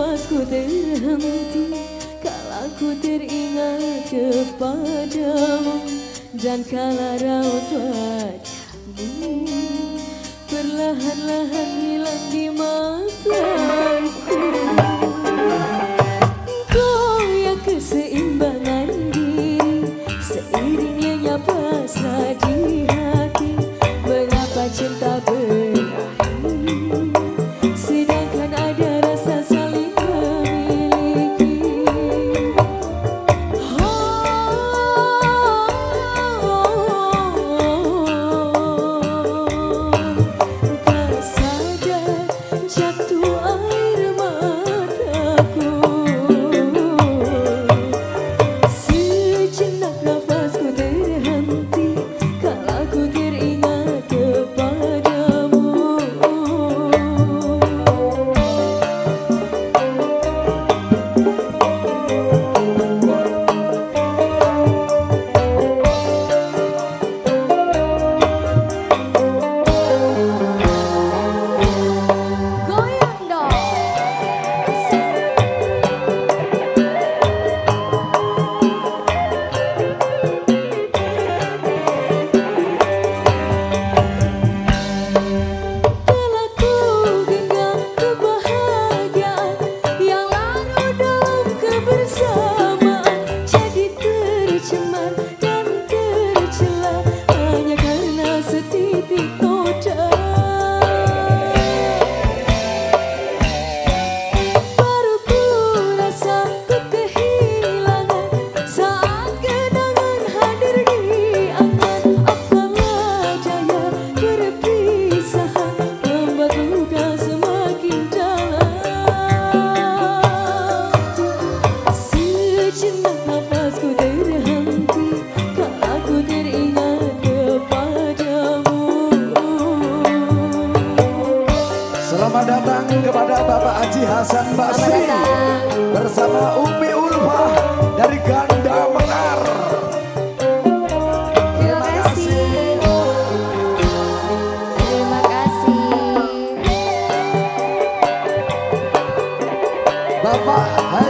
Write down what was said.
nafasku terhenti Kala ku teringat kepadamu Dan kala raut wajahmu Perlahan-lahan hilang di matamu Selamat datang kepada Bapak Haji Hasan Basri bersama Umi Ulfa dari Ganda Melar. Terima kasih. Terima kasih. Bapak Haji